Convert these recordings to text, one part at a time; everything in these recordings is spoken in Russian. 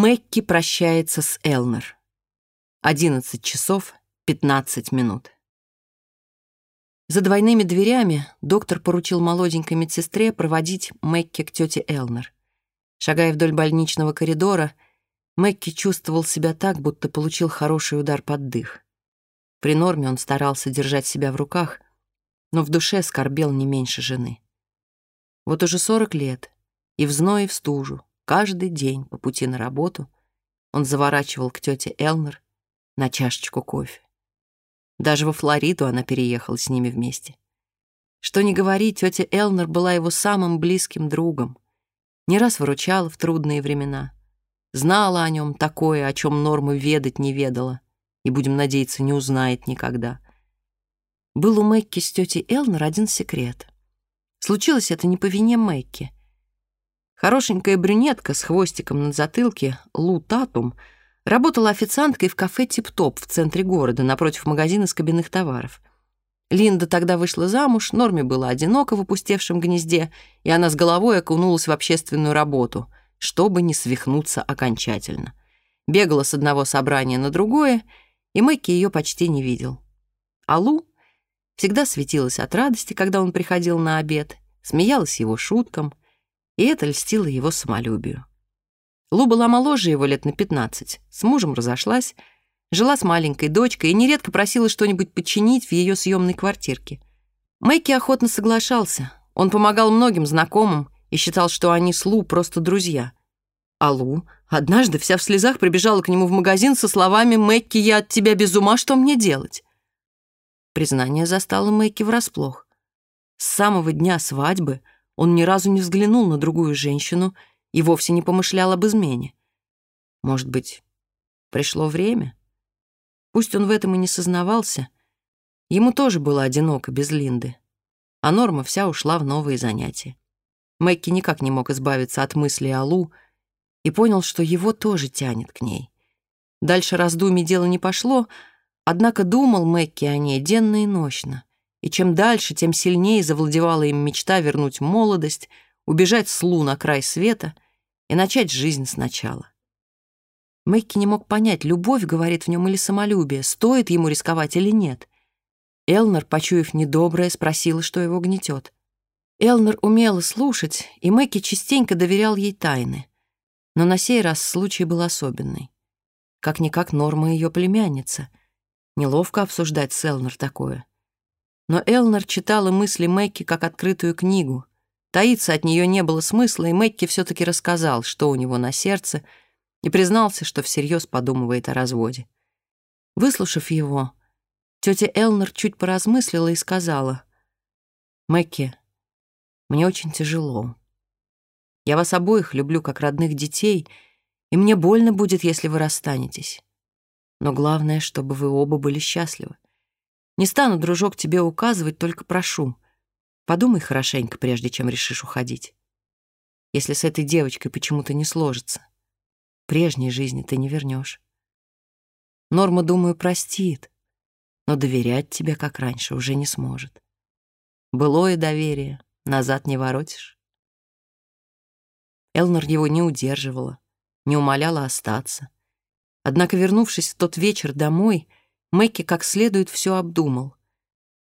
Мэкки прощается с Элнер. 11 часов 15 минут. За двойными дверями доктор поручил молоденькой медсестре проводить Мэкки к тете Элнер. Шагая вдоль больничного коридора, Мэкки чувствовал себя так, будто получил хороший удар под дых. При норме он старался держать себя в руках, но в душе скорбел не меньше жены. Вот уже сорок лет, и в зной, и в стужу, Каждый день по пути на работу он заворачивал к тете Элмер на чашечку кофе. Даже во Флориду она переехала с ними вместе. Что ни говори, тетя Элнер была его самым близким другом. Не раз выручала в трудные времена. Знала о нем такое, о чем Норма ведать не ведала. И, будем надеяться, не узнает никогда. Был у Мэкки с тетей Элнер один секрет. Случилось это не по вине Мэкки. Хорошенькая брюнетка с хвостиком на затылке, Лу Татум, работала официанткой в кафе «Тип-топ» в центре города, напротив магазина с кабинных товаров. Линда тогда вышла замуж, Норме было одиноко в опустевшем гнезде, и она с головой окунулась в общественную работу, чтобы не свихнуться окончательно. Бегала с одного собрания на другое, и Мэкки ее почти не видел. А Лу всегда светилась от радости, когда он приходил на обед, смеялась его шуткам, и это льстило его самолюбию. Лу была моложе его лет на 15, с мужем разошлась, жила с маленькой дочкой и нередко просила что-нибудь подчинить в ее съемной квартирке. Мэйки охотно соглашался. Он помогал многим знакомым и считал, что они с Лу просто друзья. А Лу однажды вся в слезах прибежала к нему в магазин со словами «Мэйки, я от тебя без ума, что мне делать?» Признание застало Мэйки врасплох. С самого дня свадьбы – он ни разу не взглянул на другую женщину и вовсе не помышлял об измене. Может быть, пришло время? Пусть он в этом и не сознавался, ему тоже было одиноко без Линды, а Норма вся ушла в новые занятия. Мэкки никак не мог избавиться от мысли о Лу и понял, что его тоже тянет к ней. Дальше раздумий дело не пошло, однако думал Мэкки о ней денно и нощно и чем дальше, тем сильнее завладевала им мечта вернуть молодость, убежать с Лу на край света и начать жизнь сначала. Мэкки не мог понять, любовь говорит в нем или самолюбие, стоит ему рисковать или нет. Элнер, почуяв недоброе, спросила, что его гнетет. Элнер умела слушать, и Мэкки частенько доверял ей тайны. Но на сей раз случай был особенный. Как-никак Норма ее племянница. Неловко обсуждать с Элнер такое. Но Элнер читала мысли Мэкки как открытую книгу. Таиться от нее не было смысла, и Мэкки все-таки рассказал, что у него на сердце, и признался, что всерьез подумывает о разводе. Выслушав его, тетя Элнер чуть поразмыслила и сказала, «Мэкки, мне очень тяжело. Я вас обоих люблю как родных детей, и мне больно будет, если вы расстанетесь. Но главное, чтобы вы оба были счастливы. Не стану, дружок, тебе указывать, только прошу. Подумай хорошенько, прежде чем решишь уходить. Если с этой девочкой почему-то не сложится, прежней жизни ты не вернешь. Норма, думаю, простит, но доверять тебе, как раньше, уже не сможет. Былое доверие назад не воротишь. Элнор его не удерживала, не умоляла остаться. Однако, вернувшись в тот вечер домой, Мэкки как следует все обдумал.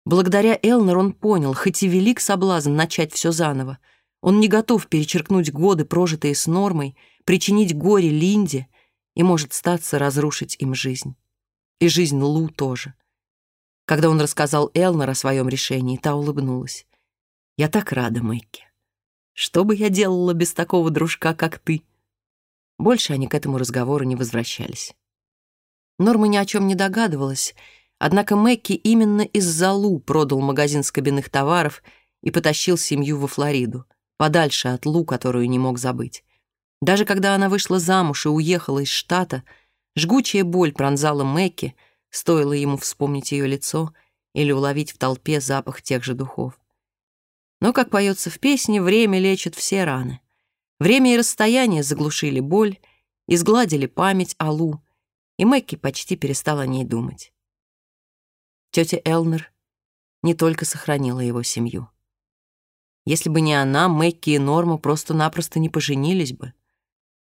Благодаря Элнер он понял, хоть и велик соблазн начать все заново, он не готов перечеркнуть годы, прожитые с нормой, причинить горе Линде и, может, статься разрушить им жизнь. И жизнь Лу тоже. Когда он рассказал Элнер о своем решении, та улыбнулась. «Я так рада, Мэкки. Что бы я делала без такого дружка, как ты?» Больше они к этому разговору не возвращались. Норма ни о чем не догадывалась, однако Мэкки именно из-за Лу продал магазин скобяных товаров и потащил семью во Флориду, подальше от Лу, которую не мог забыть. Даже когда она вышла замуж и уехала из штата, жгучая боль пронзала Мэкки, стоило ему вспомнить ее лицо или уловить в толпе запах тех же духов. Но, как поется в песне, время лечит все раны. Время и расстояние заглушили боль, изгладили память о Лу — и Мэкки почти перестала о ней думать. Тетя Элнер не только сохранила его семью. Если бы не она, Мэкки и Норма просто-напросто не поженились бы.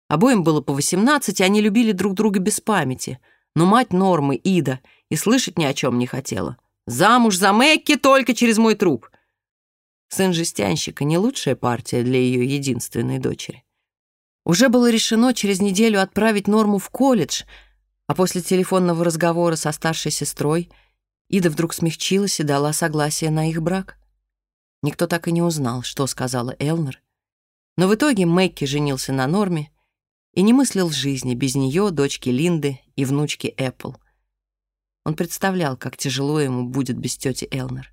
Обоим было по 18, и они любили друг друга без памяти. Но мать Нормы, Ида, и слышать ни о чем не хотела. «Замуж за Мэкки только через мой труп!» Сын жестянщика — не лучшая партия для ее единственной дочери. Уже было решено через неделю отправить Норму в колледж, а после телефонного разговора со старшей сестрой Ида вдруг смягчилась и дала согласие на их брак. Никто так и не узнал, что сказала Элнер. Но в итоге Мэкки женился на Норме и не мыслил жизни без нее, дочки Линды и внучки Эппл. Он представлял, как тяжело ему будет без тети Элнер.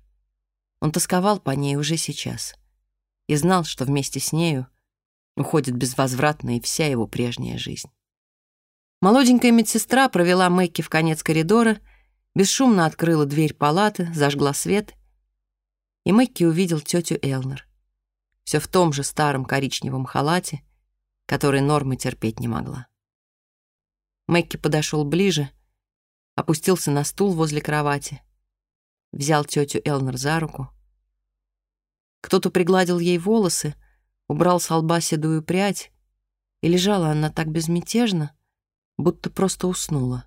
Он тосковал по ней уже сейчас и знал, что вместе с нею уходит безвозвратно и вся его прежняя жизнь. Молоденькая медсестра провела Мэкки в конец коридора, бесшумно открыла дверь палаты, зажгла свет и Мэкки увидел тетю Элнер. Все в том же старом коричневом халате, который Норма терпеть не могла. Мэкки подошел ближе, опустился на стул возле кровати, взял тетю Элнер за руку. Кто-то пригладил ей волосы, убрал с лба седую прядь, и лежала она так безмятежно, будто просто уснула.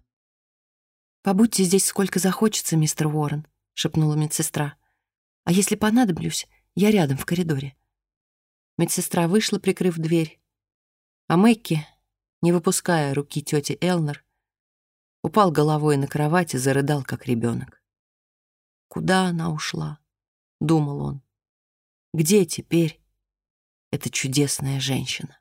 «Побудьте здесь сколько захочется, мистер Уоррен», — шепнула медсестра. «А если понадоблюсь, я рядом в коридоре». Медсестра вышла, прикрыв дверь. А Мэкки, не выпуская руки тети Элнер, упал головой на кровать и зарыдал, как ребенок. «Куда она ушла?» — думал он. «Где теперь эта чудесная женщина?»